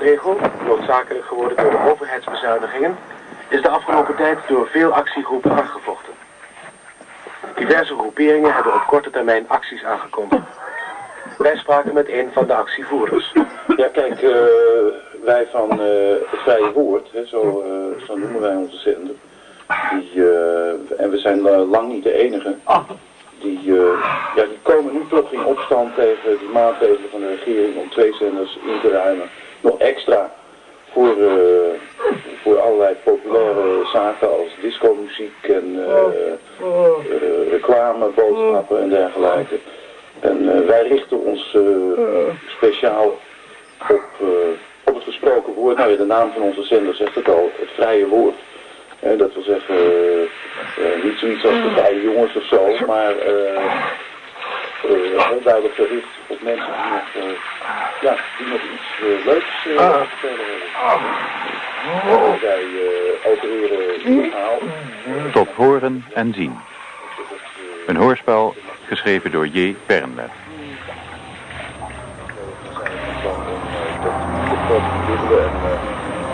maatregel, noodzakelijk geworden door de overheidsbezuinigingen, is de afgelopen tijd door veel actiegroepen aangevochten. Diverse groeperingen hebben op korte termijn acties aangekondigd. Wij spraken met een van de actievoerders. Ja, kijk, uh, wij van uh, het Vrije Woord, hè, zo, uh, zo noemen wij onze zender. Die, en we zijn lang niet de enige. Die, ja, die komen nu toch in opstand tegen die maatregelen van de regering om twee zenders in te ruimen. Nog extra voor, voor allerlei populaire zaken als discomuziek en reclameboodschappen en dergelijke. En wij richten ons speciaal op, op het gesproken woord. Nou ja, de naam van onze zender zegt het al, het vrije woord. En dat wil zeggen, niet zoiets als de vrije jongens of zo, maar heel duidelijk gericht op mensen die nog, ja, die nog iets leuks te vertellen hebben. Wij opereren lokaal. Tot horen en zien. Een hoorspel geschreven door J. Pernlet.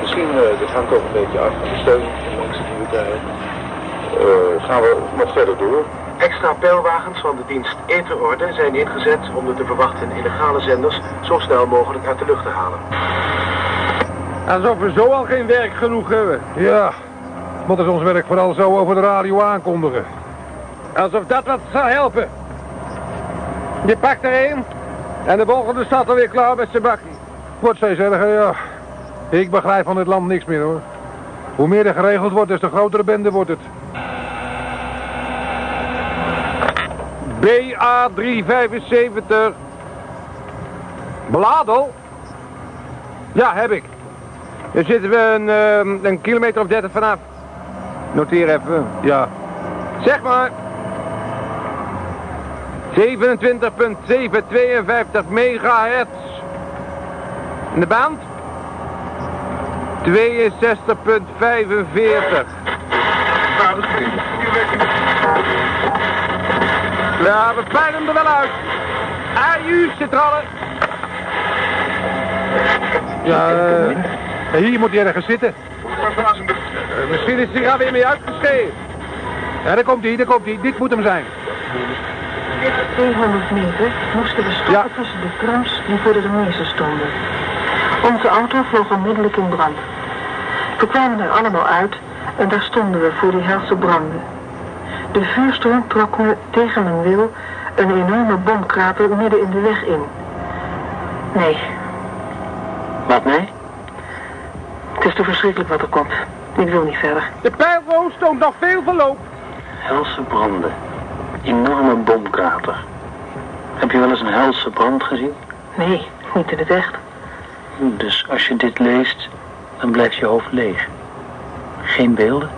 Misschien, uh, dit hangt ook een beetje af van de steun van mensen die we krijgen. Uh, gaan we nog verder door. Extra pijlwagens van de dienst Eterorde zijn ingezet om de te verwachten illegale zenders zo snel mogelijk uit de lucht te halen. Alsof we zo al geen werk genoeg hebben. Ja, moeten ze ons werk vooral zo over de radio aankondigen. Alsof dat wat zou helpen. Je pakt er een en de volgende staat er weer klaar met zijn bakkie. Wordt steeds erger, ja. Ik begrijp van dit land niks meer, hoor. Hoe meer er geregeld wordt, des te grotere bende wordt het. BA375. Bladel? Ja, heb ik. Daar zitten we een, uh, een kilometer of 30 vanaf. Noteer even. Ja. Zeg maar. 27.752 megahertz. In de band? 62.45. Ja, we pijlen hem er wel uit. AU al. Ja, uh, hier moet hij ergens zitten. Uh, misschien is hij er weer mee uitgeschreven. Ja, daar komt hij, daar komt hij. Dit moet hem zijn. 200 meter moesten we stoppen ja. tussen de trams die voor de remise stonden. Onze auto vloog onmiddellijk in brand. We kwamen er allemaal uit en daar stonden we voor die helse branden. De vuurstroom trok me tegen mijn wil een enorme bomkrater midden in de weg in. Nee. Wat nee? Het is te verschrikkelijk wat er komt. Ik wil niet verder. De pijlroos toont nog veel verloop. Helse branden enorme bomkrater. Heb je wel eens een helse brand gezien? Nee, niet in het echt. Dus als je dit leest, dan blijft je hoofd leeg. Geen beelden?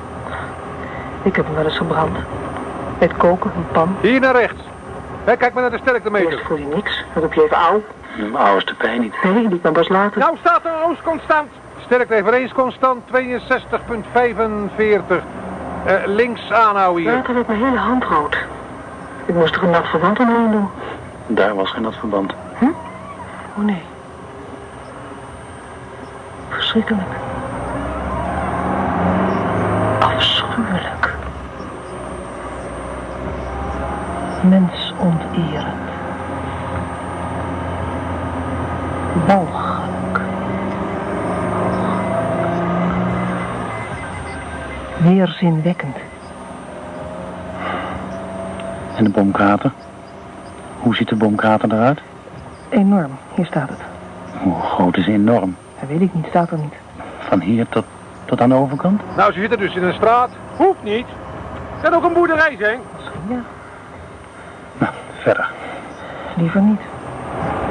Ik heb hem wel eens gebrand. Met koken, een pan. Hier naar rechts. Hey, kijk maar naar de sterktemeter. Eerst voel je niks. Dan heb je even ouw. Auw is de pijn niet. Nee, die kan pas later. Nou staat er roos constant. Sterkte eveneens constant 62,45. Uh, links aanhouden hier. Later werd mijn hele hand rood. Ik moest er een nat verband omheen doen. Daar was geen nat verband. Hm? Oh nee. Verschrikkelijk. Mensonterend. Walgelijk. Weerzinwekkend. En de bomkrater? Hoe ziet de bomkrater eruit? Enorm, hier staat het. Hoe groot is enorm? Dat weet ik niet, staat er niet. Van hier tot, tot aan de overkant? Nou, ze zitten dus in een straat. Hoeft niet. Kan ook een boerderij zijn. Misschien ja. Nou, verder. Liever niet.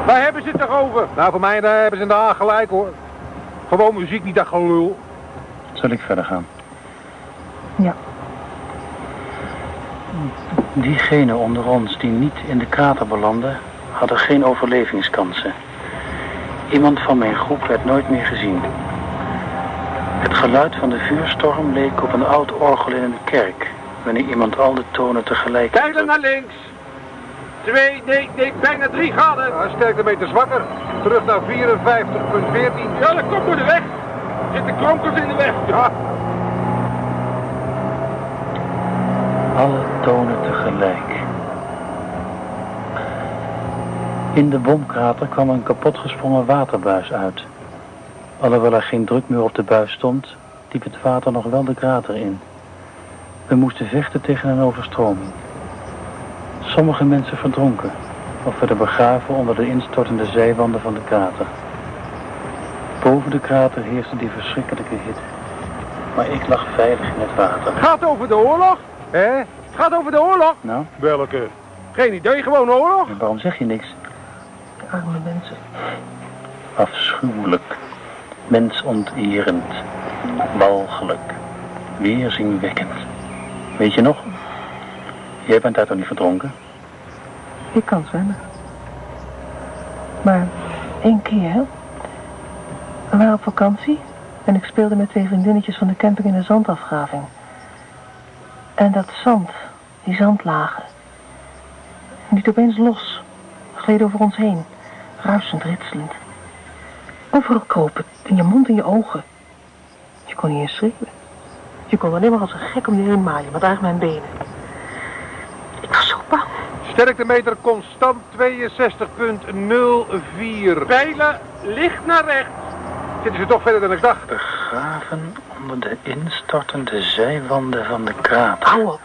Waar hebben ze het toch over? Nou, voor mij daar hebben ze in de Haag gelijk hoor. Gewoon muziek, niet dat gelul. Zal ik verder gaan? Ja. Diegenen onder ons die niet in de krater belanden, hadden geen overlevingskansen. Iemand van mijn groep werd nooit meer gezien. Het geluid van de vuurstorm leek op een oud orgel in een kerk, wanneer iemand al de tonen tegelijk... Pijlen naar links. Twee, nee, nee, bijna drie graden. Ja, sterkte meter zwakker. Terug naar 54,14. Ja, dat komt door de weg. Zitten kronkels in de weg. Ja. Alle tonen tegelijk. In de bomkrater kwam een kapotgesprongen waterbuis uit. Alhoewel er geen druk meer op de buis stond, liep het water nog wel de krater in. We moesten vechten tegen een overstroming. Sommige mensen verdronken of werden begraven onder de instortende zijwanden van de krater. Boven de krater heerste die verschrikkelijke hitte. Maar ik lag veilig in het water. Gaat over de oorlog. Hé? Gaat over de oorlog. Nou, Welke? Geen idee, gewoon oorlog. en waarom zeg je niks? Arme mensen. Afschuwelijk, mensonterend, walgelijk, weerzinwekkend. Weet je nog? Jij bent daar toch niet verdronken? Ik kan zwemmen. Maar één keer, hè? We waren op vakantie en ik speelde met twee vriendinnetjes van de camping in de zandafgraving. En dat zand, die zandlagen, liet opeens los, gleed over ons heen, ruisend, ritselend. Overal in je mond en je ogen. Je kon niet eens schreeuwen. Je kon alleen maar als een gek om je heen maaien, met eigenlijk mijn benen. Ik was zo bang. Sterktemeter constant 62,04. Pijlen licht naar rechts. Zitten ze toch verder dan ik dacht? Begraven onder de instortende zijwanden van de krater. Hou op.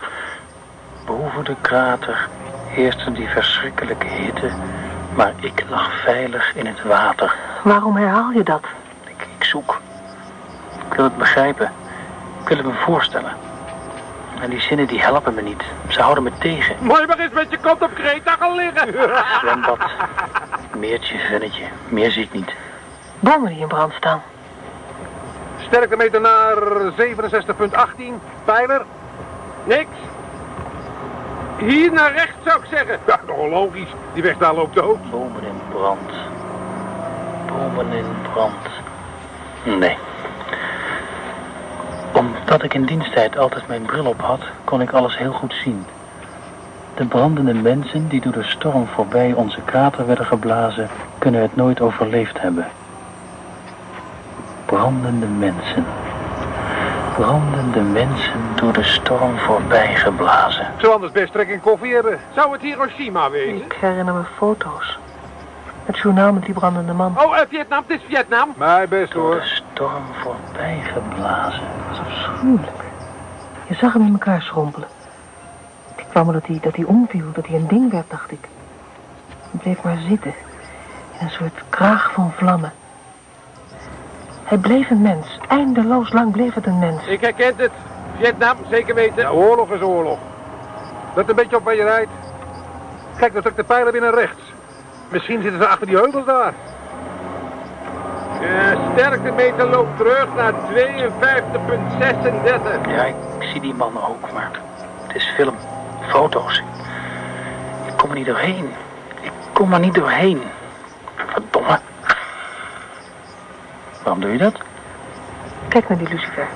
Boven de krater heerste die verschrikkelijke hitte, maar ik lag veilig in het water. Waarom herhaal je dat? Ik, ik zoek. Ik wil het begrijpen. Ik wil het me voorstellen. En die zinnen die helpen me niet. Ze houden me tegen. Mooi maar eens met je kont op Kreta gaan liggen. Zwembad, meertje, vennetje. Meer zie ik niet. Bomen die in brand staan. Sterktemeter naar 67,18. Pijler? Niks. Hier naar rechts zou ik zeggen. Ja, nogal logisch. Die weg daar loopt dood. Bomen in brand. Bomen in brand. Nee. Omdat ik in diensttijd altijd mijn bril op had, kon ik alles heel goed zien. De brandende mensen die door de storm voorbij onze krater werden geblazen, kunnen het nooit overleefd hebben. Brandende mensen. Brandende mensen door de storm voorbij geblazen. Zou anders best trek in koffie hebben. Zou het Hiroshima wezen? Ik herinner me foto's. Het journaal met die brandende man. Oh, eh, Vietnam, het is Vietnam. Mij best Door de hoor. storm voorbij geblazen. Dat afschuwelijk. Je zag hem in elkaar schrompelen. Ik kwam er dat hij, dat hij omviel, dat hij een ding werd, dacht ik. Hij bleef maar zitten. In een soort kraag van vlammen. Hij bleef een mens. Eindeloos lang bleef het een mens. Ik herken het. Vietnam, zeker weten. Ja, oorlog is oorlog. Let een beetje op waar je rijdt. Kijk, dan trekt de pijlen naar rechts. Misschien zitten ze achter die heuvels daar. De sterktemeter loopt terug naar 52,36. Ja, ik zie die man ook, maar het is film, foto's. Ik kom er niet doorheen. Ik kom er niet doorheen. Verdomme. Waarom doe je dat? Kijk naar die lucifer.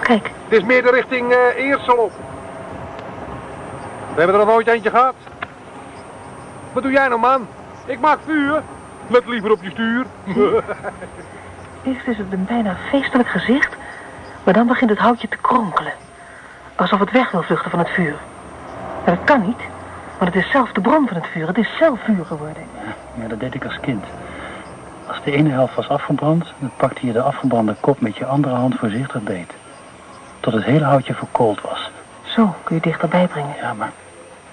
Kijk, Het is meer de richting eh Eersel op. We hebben er nog nooit eentje gehad. Wat doe jij nou, man? Ik maak vuur. Let liever op je stuur. eerst is het een bijna feestelijk gezicht. Maar dan begint het houtje te kronkelen. Alsof het weg wil vluchten van het vuur. Maar dat kan niet. Want het is zelf de bron van het vuur. Het is zelf vuur geworden. Ja, dat deed ik als kind. Als de ene helft was afgebrand, dan pakte je de afgebrande kop met je andere hand voorzichtig beet. Tot het hele houtje verkoold was. Zo kun je dichterbij brengen. Ja, maar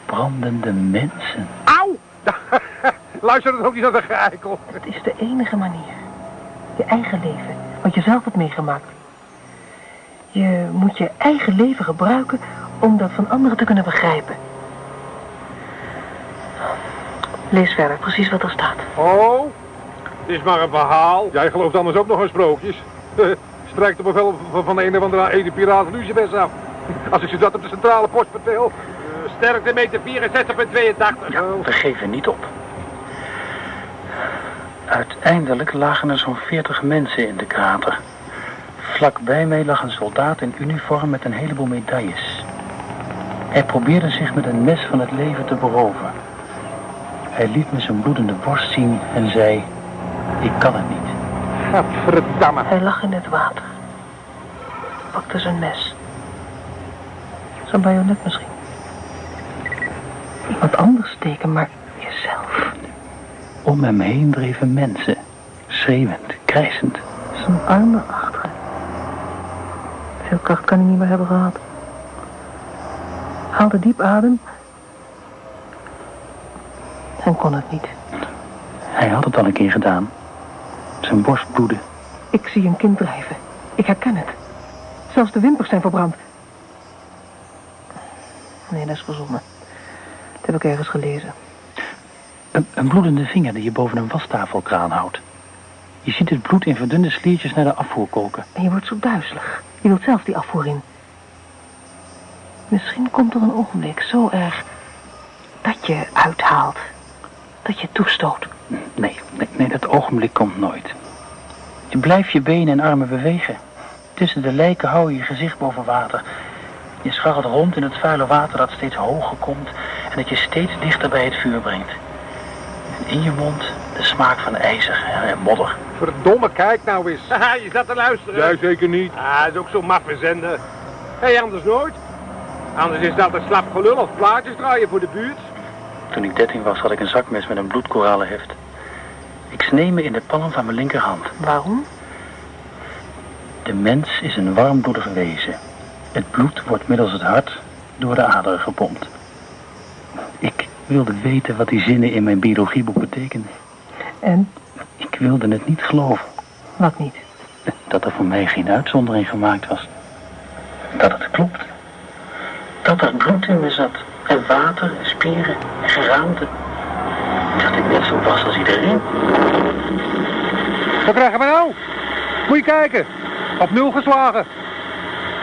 brandende mensen. Auw! Luister dan ook niet naar de geeikel. Het is de enige manier. Je eigen leven. Wat je zelf hebt meegemaakt. Je moet je eigen leven gebruiken om dat van anderen te kunnen begrijpen. Lees verder, precies wat er staat. Oh, het is maar een verhaal. Jij gelooft anders ook nog in sprookjes. Strijkt op bevel van- van een of andere ene piraat Lucifers af. Als ik ze dat op de centrale post vertel. Eh, Sterktemeter 64,82. Ja, we geven niet op. Uiteindelijk lagen er zo'n veertig mensen in de krater. Vlakbij mij lag een soldaat in uniform met een heleboel medailles. Hij probeerde zich met een mes van het leven te beroven. Hij liet me zijn bloedende borst zien en zei, ik kan het niet. Gadverdamme. Hij lag in het water. Pakte zijn mes. Zijn bajonet misschien. Iemand anders steken, maar. Om hem heen dreven mensen, schreeuwend, krijzend. Zijn armen achteren. Veel kracht kan hij niet meer hebben gehad. Haalde diep adem. En kon het niet. Hij had het al een keer gedaan. Zijn borst bloedde. Ik zie een kind drijven. Ik herken het. Zelfs de wimpers zijn verbrand. Nee, dat is verzonnen. Dat heb ik ergens gelezen. Een, een bloedende vinger die je boven een wastafelkraan houdt. Je ziet het bloed in verdunde sliertjes naar de afvoer kolken. En je wordt zo duizelig. Je wilt zelf die afvoer in. Misschien komt er een ogenblik zo erg dat je uithaalt. Dat je toestoot. Nee, nee, nee, dat ogenblik komt nooit. Je blijft je benen en armen bewegen. Tussen de lijken hou je je gezicht boven water. Je scharrelt rond in het vuile water dat steeds hoger komt en dat je steeds dichter bij het vuur brengt. En in je mond de smaak van ijzer en modder. Verdomme, kijk nou eens. Haha, je zat te luisteren. Jij zeker niet. Ah, dat is ook zo'n maffe zender. Hé, hey, anders nooit. Anders is dat een slap gelul of plaatjes draaien voor de buurt. Toen ik 13 was had ik een zakmes met een bloedkoralenheft. Ik snee me in de palm van mijn linkerhand. Waarom? De mens is een warmbloedig wezen. Het bloed wordt middels het hart door de aderen gepompt. Ik wilde weten wat die zinnen in mijn biologieboek betekenden. En? Ik wilde het niet geloven. Wat niet? Dat er voor mij geen uitzondering gemaakt was. Dat het klopt. Dat er bloed in me zat. En water, en spieren, en geraamte. Dat ik net zo was als iedereen. Wat krijgen we nou? Moet je kijken. Op nul geslagen.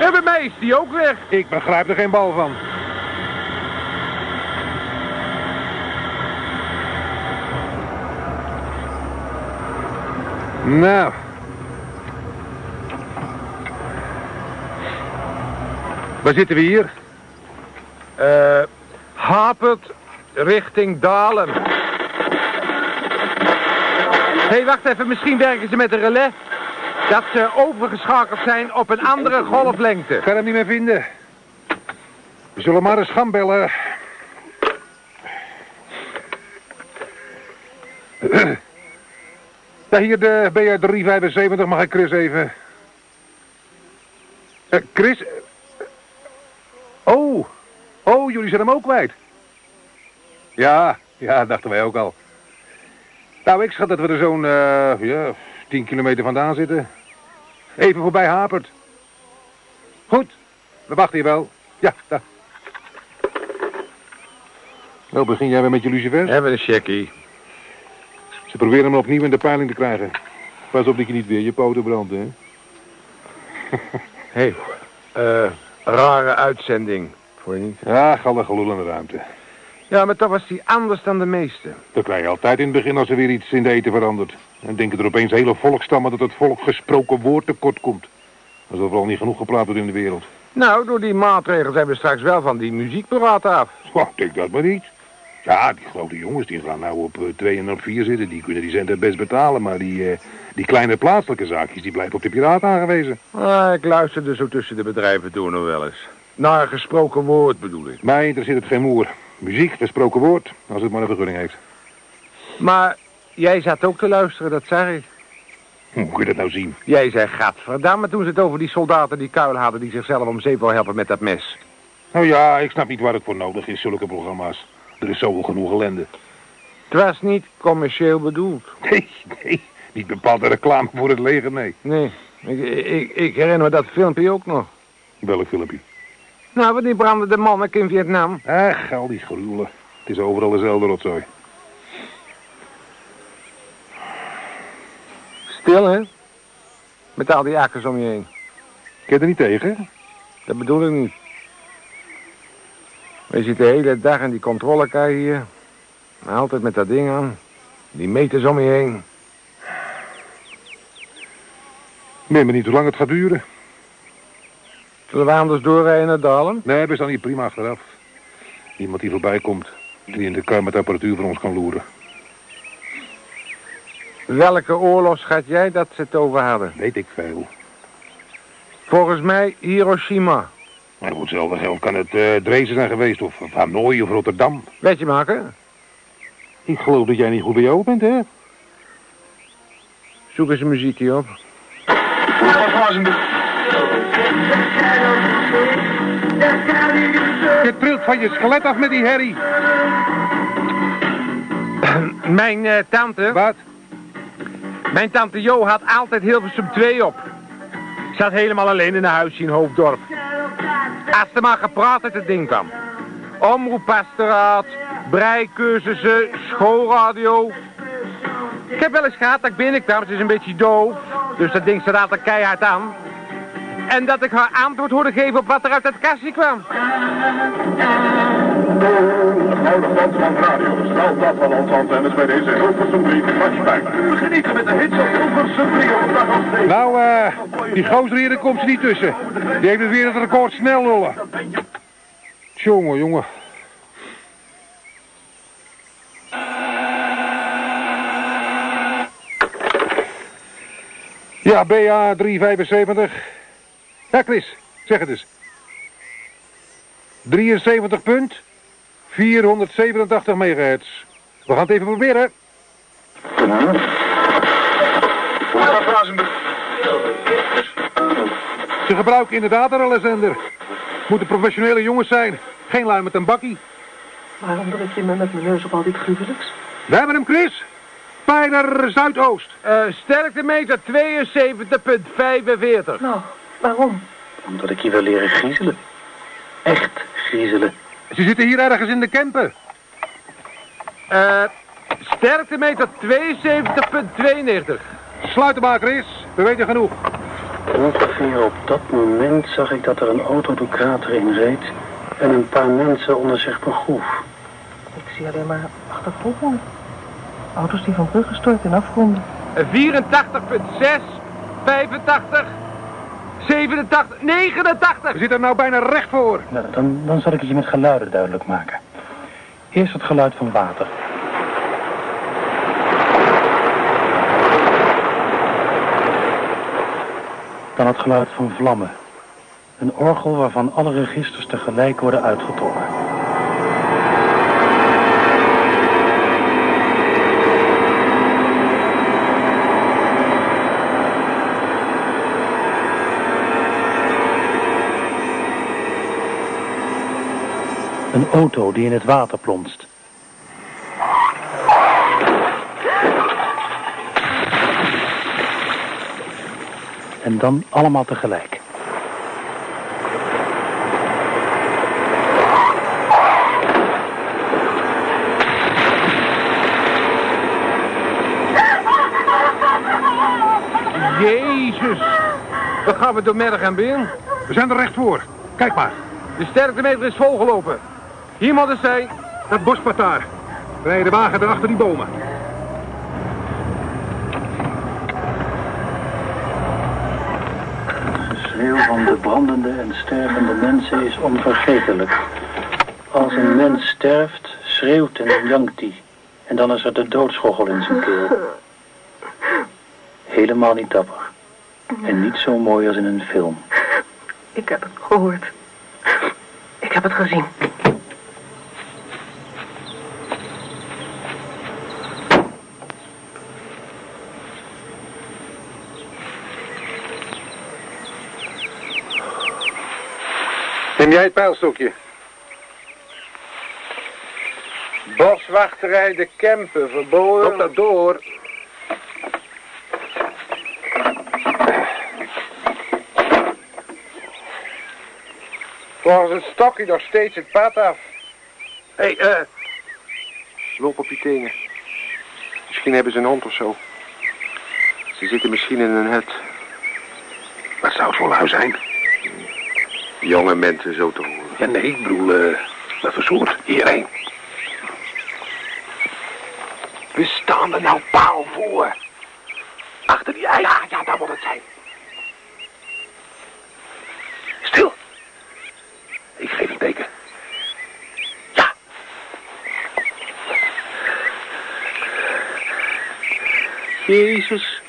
En bij mij is die ook weg. Ik begrijp er geen bal van. Nou. Waar zitten we hier? Eh, Hapert richting Dalen. Hé, hey, wacht even. Misschien werken ze met een relais. Dat ze overgeschakeld zijn op een andere golflengte. Ik kan hem niet meer vinden. We zullen maar eens gaan bellen. Ja, hier de BR 375. Mag ik Chris even? Eh, Chris? Oh. Oh, jullie zijn hem ook kwijt. Ja, ja, dachten wij ook al. Nou, ik schat dat we er zo'n, eh, ja, 10 kilometer vandaan zitten. Even voorbij Hapert. Goed, we wachten hier wel. Ja, daar. Nou, begin jij weer met je lucifer? Hebben een checkie. Ze proberen hem opnieuw in de peiling te krijgen. Pas op dat je niet weer je poten brandt, hè? Hé, hey, eh, rare uitzending. Voor je niet? Ja, galle gelul in de ruimte. Ja, maar toch was die anders dan de meeste. Dat krijg je altijd in het begin als er weer iets in de eten verandert. En denken er opeens hele volkstammen dat het volk gesproken woord tekort komt. Alsof er al niet genoeg gepraat wordt in de wereld. Nou, door die maatregelen zijn we straks wel van die muziekpiraten af. Oh, denk dat maar niet. Ja, die grote jongens die gaan nou op 2 en op 4 zitten. Die kunnen die zender best betalen. Maar die, eh, die kleine plaatselijke zaakjes die blijven op de piraat aangewezen. Ah, ik luisterde zo tussen de bedrijven door nog wel eens. Naar gesproken woord bedoel ik. Mij interesseert het geen moer. Muziek, gesproken woord, als het maar een vergunning heeft. Maar jij zat ook te luisteren, dat zag ik. Hoe kun je dat nou zien? Jij zei gadverdamme toen ze het over die soldaten die kuil hadden... die zichzelf om zeep wil helpen met dat mes. Nou ja, ik snap niet waar het voor nodig is, zulke programma's. Er is zoveel genoeg ellende. Het was niet commercieel bedoeld. Nee, nee. Niet bepaald een reclame voor het leger, nee. Nee, ik, ik, ik herinner me dat filmpje ook nog. Welk filmpje? Nou, wat die brandende monnik in Vietnam. Ach, al die gruwelen. Het is overal dezelfde rotzooi. Stil, hè? Met al die akkers om je heen. Ken je er niet tegen? Dat bedoel ik niet. We zitten de hele dag in die controlekar hier. Altijd met dat ding aan. Die meters om je heen. Ik ben niet hoe lang het gaat duren. Zullen we anders doorrijden naar Dalen? Nee, we staan hier prima achteraf. Iemand die voorbij komt. Die in de kar met apparatuur voor ons kan loeren. Welke oorlog schat jij dat ze het over hadden? Weet ik veel. Volgens mij Hiroshima. Maar voor hetzelfde geld kan het uh, Dresden zijn geweest. Of, of Hanoi of Rotterdam. Weet je maken? Ik geloof dat jij niet goed bij jou bent, hè? Zoek eens een muziekje op. Je trilt van je skelet af met die herrie. Mijn uh, tante... Wat? Mijn tante Jo had altijd Hilversum 2 op. Zat helemaal alleen in een huisje in Hoofddorp. Als er maar gepraat uit het ding kwam. Omroeppastoraat, breikursussen, schoolradio. Ik heb wel eens gehad dat ik binnenkwam, het is een beetje doof. Dus dat ding staat altijd keihard aan. En dat ik haar antwoord hoorde geven op wat er uit het kastje kwam. Oud-Holland van Radio stelt af van onze antennes bij deze Hilversum 3 flashback. We genieten met de hits op Hilversum 3 op dag. Nou, eh, die gozer hier, daar komt ze niet tussen. Die heeft het weer het record snel lullen. Jongen, jongen. Ja, BA 375. Ja, Chris, zeg het eens. 73 punt, 487 megahertz. We gaan het even proberen. Ze gebruiken inderdaad een relaiszender. Moeten professionele jongens zijn. Geen lui met een bakkie. Waarom druk je me met mijn neus op al dit gruwelijks? We hebben hem, Chris. Pijler Zuidoost. Uh, sterkte meter 72,45. Nou, waarom? Omdat ik je wil leren griezelen. Echt griezelen. Ze zitten hier ergens in de Kempen. Uh, sterkte meter 72,92. Sluit hem maar, Chris. We weten genoeg. Ongeveer op dat moment zag ik dat er een auto de krater in reed... en een paar mensen onder zich begroef. Ik zie alleen maar achtervolgingen. Auto's die van bruggen storten en afgronden. 84,6, 85, 87, 89. We zitten er nou bijna recht voor. Nou, dan, dan zal ik het je met geluiden duidelijk maken. Eerst het geluid van water. Dan het geluid van vlammen. Een orgel waarvan alle registers tegelijk worden uitgetrokken. Een auto die in het water plonst. En dan allemaal tegelijk. Jezus. Wat gaan we door merg en been? We zijn er recht voor. Kijk maar. De sterktemeter is volgelopen. Hier moet het zijn. Dat bospad daar. Rijden de wagen erachter die bomen. Het geschreeuw van de brandende en stervende mensen is onvergetelijk. Als een mens sterft, schreeuwt en jankt hij. En dan is er de doodschoggel in zijn keel. Helemaal niet dapper. En niet zo mooi als in een film. Ik heb het gehoord. Ik heb het gezien. Jij het pijlstokje? Boswachterij de Kempen, verboden. Op dat door. Volgens het stokje nog steeds het pad af. Hé, hey, eh. loop op je tenen. Misschien hebben ze een hond of zo. Ze zitten misschien in een hut. Wat zou het voor lui zijn? jonge mensen zo te horen. Ja, nee, ik bedoel, uh, dat soort? Hierheen. We staan er nou paal voor. Achter die ei. Ja, ja, daar moet het zijn. Stil. Ik geef een teken. Ja. Jezus.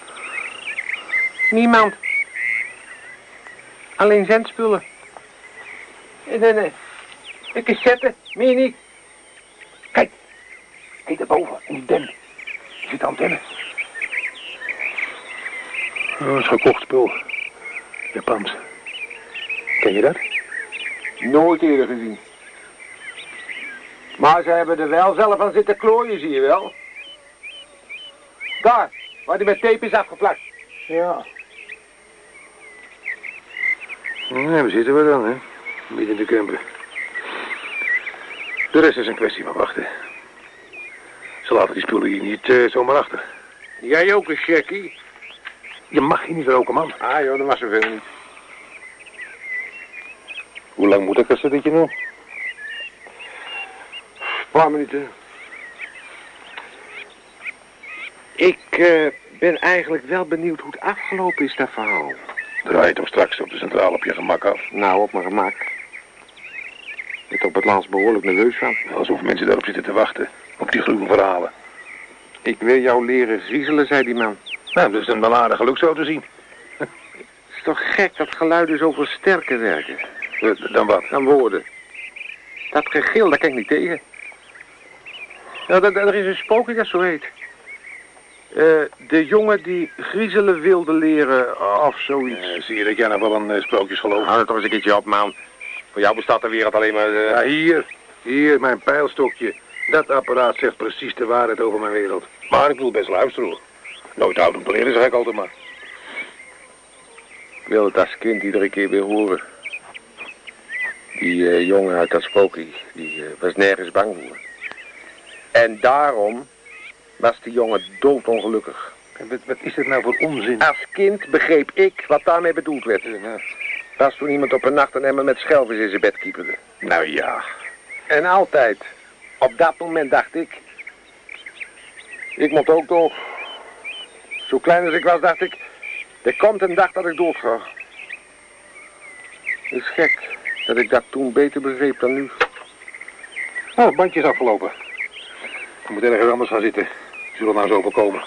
Niemand. Alleen zendspullen. En een, een cassette, meer niet. Kijk, kijk daarboven, in die den. Er zit antenne. Oh, dat is gekocht spul. Japans. Ken je dat? Nooit eerder gezien. Maar ze hebben er wel zelf aan zitten klooien, zie je wel. Daar, waar die met tape is afgeplakt. Ja. Nee, waar zitten we dan, hè? Midden in de kempen. De rest is een kwestie van wachten. Ze laten die spullen hier niet eh, zomaar achter. Jij ook een checkie? Je mag hier niet roken, man. Ah joh, dat was zoveel niet. Hoe lang moet ik dit je nog? Een paar minuten. Ik eh, ben eigenlijk wel benieuwd hoe het afgelopen is, dat verhaal. Draai het hem straks op de centrale op je gemak af. Nou, op mijn gemak. Ik ben op het laatst behoorlijk nerveus van. Alsof mensen daarop zitten te wachten. Op die gruwelijke verhalen. Ik wil jou leren griezelen, zei die man. Nou, dat is een beladen geluk zo te zien. Het is toch gek dat geluiden zoveel sterker werken Eh, Dan wat? dan woorden. Dat gegil, daar kan ik niet tegen. Dat, er is een spookje dat zo heet. Eh, de jongen die griezelen wilde leren of zoiets. Eh, zie je dat jij nog wel een uh, sprookjes gelooft? Hou er toch eens een keertje op, man. Voor jou bestaat de wereld alleen maar... eh, Ja, hier. Hier, mijn pijlstokje. Dat apparaat zegt precies de waarheid over mijn wereld. Maar ik wil best luisteren, hoor. Nooit te leren, zeg ik altijd maar. Ik wil het als kind iedere keer weer horen. Die eh, jongen uit dat spookje, die eh, was nergens bang voor. En daarom was die jongen doodongelukkig. Wat, wat is dit nou voor onzin? Als kind begreep ik wat daarmee bedoeld werd. Was toen iemand op een nacht een emmer met schelvis in zijn bed kieperde. Nou ja. En altijd. Op dat moment dacht ik... Ik moet ook dood. Zo klein als ik was, dacht ik... Er komt een dag dat ik dood ga. Het is gek dat ik dat toen beter begreep dan nu. Nou, het bandje is afgelopen. Ik moet ergens anders gaan zitten. Zullen nou zo overkomen.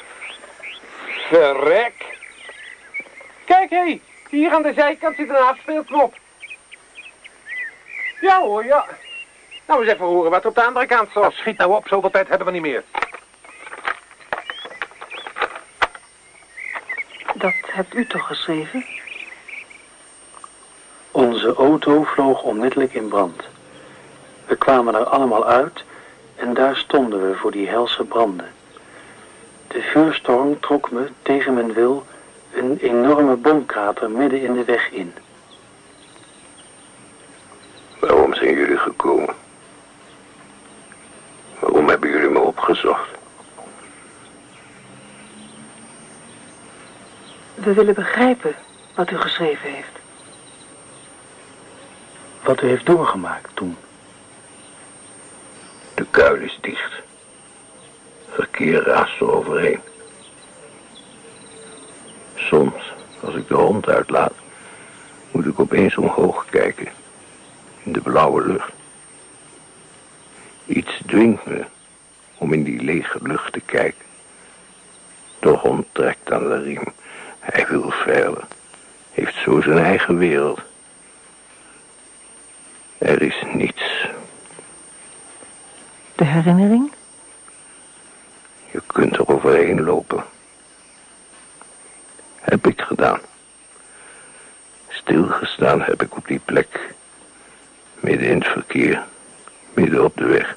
Verrek! Kijk, hé! Hier aan de zijkant zit een afspeelknop. Ja hoor, ja. Nou eens even horen wat op de andere kant Nou, staat. schiet nou op, zoveel tijd hebben we niet meer. Dat hebt u toch geschreven? Onze auto vloog onmiddellijk in brand. We kwamen er allemaal uit en daar stonden we voor die helse branden. De vuurstorm trok me tegen mijn wil een enorme bomkrater midden in de weg in. Waarom zijn jullie gekomen? Waarom hebben jullie me opgezocht? We willen begrijpen wat u geschreven heeft. Wat u heeft doorgemaakt toen. De kuil is dicht. Verkeer raast er overheen. Soms, als ik de hond uitlaat, moet ik opeens omhoog kijken. In de blauwe lucht. Iets dwingt me om in die lege lucht te kijken. De hond trekt aan de riem. Hij wil veilen. Heeft zo zijn eigen wereld. Er is niets. De herinnering? Je kunt er overheen lopen. Heb ik gedaan. Stilgestaan heb ik op die plek. Midden in het verkeer. Midden op de weg.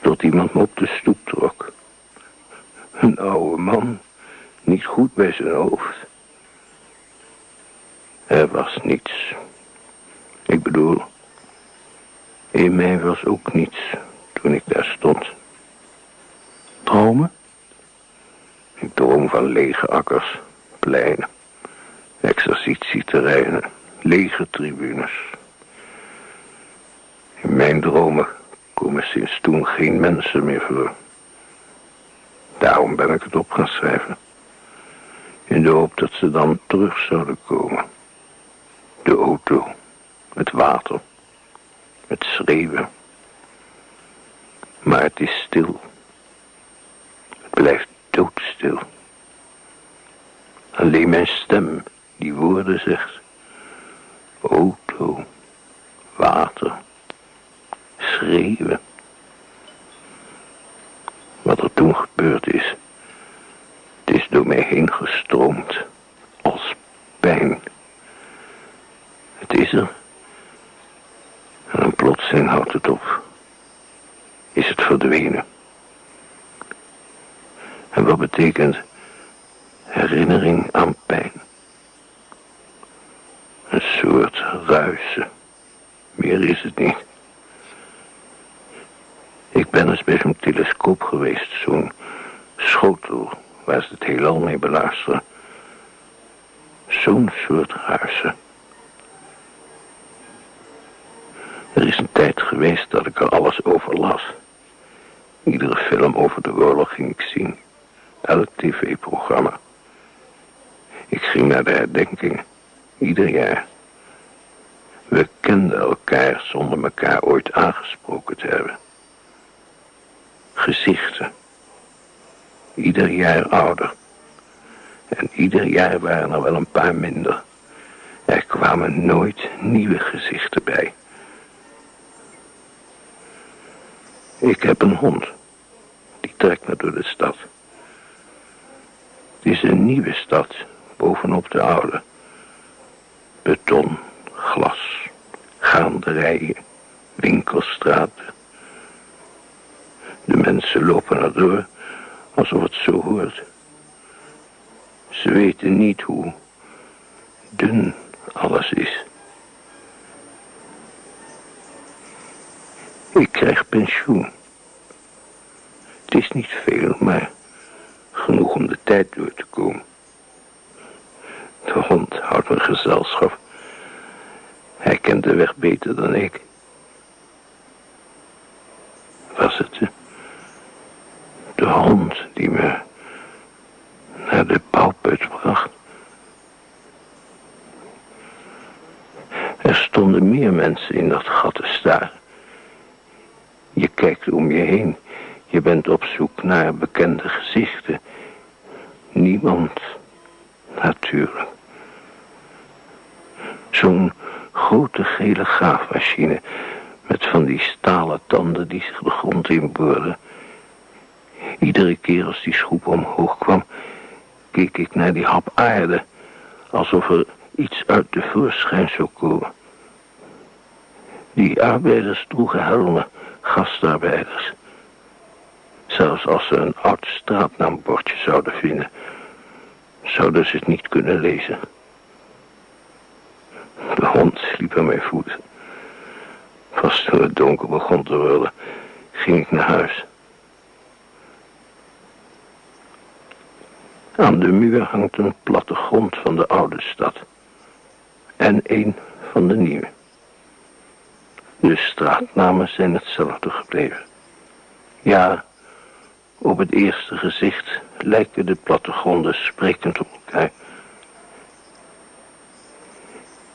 Tot iemand me op de stoep trok. Een oude man. Niet goed bij zijn hoofd. Er was niets. Ik bedoel... In mij was ook niets toen ik daar stond. Dromen? Ik droom van lege akkers, pleinen, exercitieterreinen, lege tribunes. In mijn dromen komen sinds toen geen mensen meer voor. Daarom ben ik het op gaan schrijven. In de hoop dat ze dan terug zouden komen. De auto, het water, het schreeuwen. Maar het is stil. Het blijft doodstil. stil. Alleen mijn stem die woorden zegt. Auto, water, schreeuwen. Wat er toen gebeurd is, het is door mij heen gestroomd als pijn. Het is er. En plotseling houdt het op. Is het verdwenen. En wat betekent herinnering aan pijn? Soort ruisen. Meer is het niet. Ik ben eens bij zo'n telescoop geweest, zo'n schotel waar ze het heelal mee beluisteren. Zo'n soort ruisen. Er is een tijd geweest dat ik er alles over las. Iedere film over de oorlog ging ik zien. Elk tv-programma. Ik ging naar de herdenking. Ieder jaar. We kenden elkaar zonder elkaar ooit aangesproken te hebben. Gezichten. Ieder jaar ouder. En ieder jaar waren er wel een paar minder. Er kwamen nooit nieuwe gezichten bij. Ik heb een hond. Die trekt me door de stad. Het is een nieuwe stad, bovenop de oude. Beton, glas, gaanderijen, winkelstraten. De mensen lopen erdoor alsof het zo hoort. Ze weten niet hoe dun alles is. Ik krijg pensioen. Het is niet veel, maar genoeg om de tijd door te komen. De hond houdt me gezelschap. Kent de weg beter dan ik. Was het de, hond die me naar de bouwput bracht? Er stonden meer mensen in dat gat te staren. Je kijkt om je heen. Je bent op zoek naar bekende gezichten. Niemand, natuurlijk. Zo'n grote gele graafmachine met van die stalen tanden die zich de grond inboorden. Iedere keer als die schroep omhoog kwam, keek ik naar die hap aarde, alsof er iets uit de voorschijn zou komen. Die arbeiders droegen helmen gastarbeiders. Zelfs als ze een oud straatnaambordje zouden vinden, zouden ze het niet kunnen lezen. Liep aan mijn voet. Pas toen het donker begon te worden, ging ik naar huis. Aan de muur hangt een plattegrond van de oude stad. En een van de nieuwe. De straatnamen zijn hetzelfde gebleven. Ja, op het eerste gezicht lijken de plattegronden sprekend op elkaar.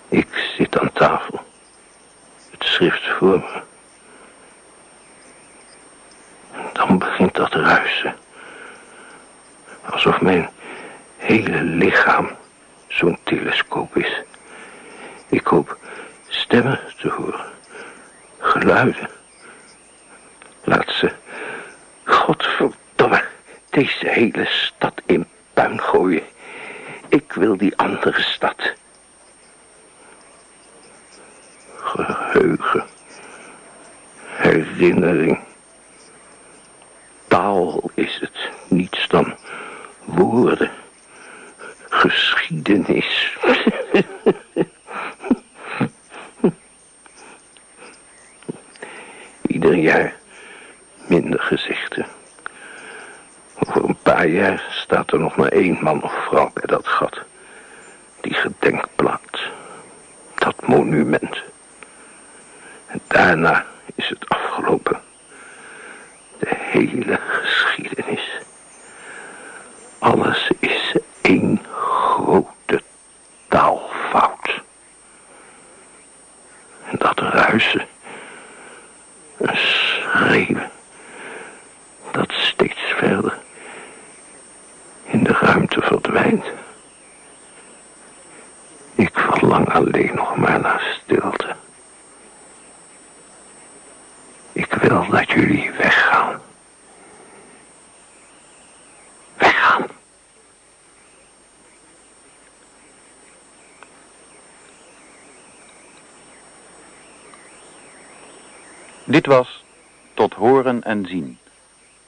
Ik zit aan tafel. Het schrift voor me. Dan begint dat ruisen. Alsof mijn hele lichaam zo'n telescoop is. Ik hoop stemmen te horen geluiden. Laat ze, godverdomme, deze hele stad in puin gooien. Ik wil die andere stad. Geheugen. Herinnering. Taal is het, niets dan woorden. Geschiedenis. Ieder jaar minder gezichten. Over een paar jaar staat er nog maar één man of vrouw in de ruimte verdwijnt. Ik verlang alleen nog maar naar stilte. Ik wil dat jullie weggaan. Weggaan. Dit was Tot Horen en Zien.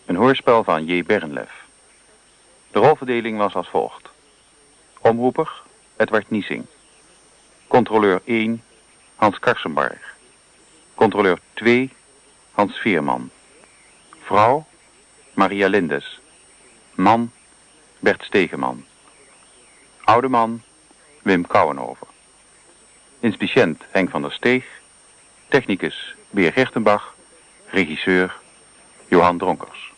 Een hoorspel van J. Bernlef. De rolverdeling was als volgt. Omroeper Edward Niesing. Controleur 1 Hans Karsenbarg. Controleur 2 Hans Veerman. Vrouw Maria Lindes. Man Bert Stegeman. Oude man Wim Kouwenhoven. Inspiciënt Henk van der Steeg. Technicus Beer Gertenbach. Regisseur Johan Dronkers.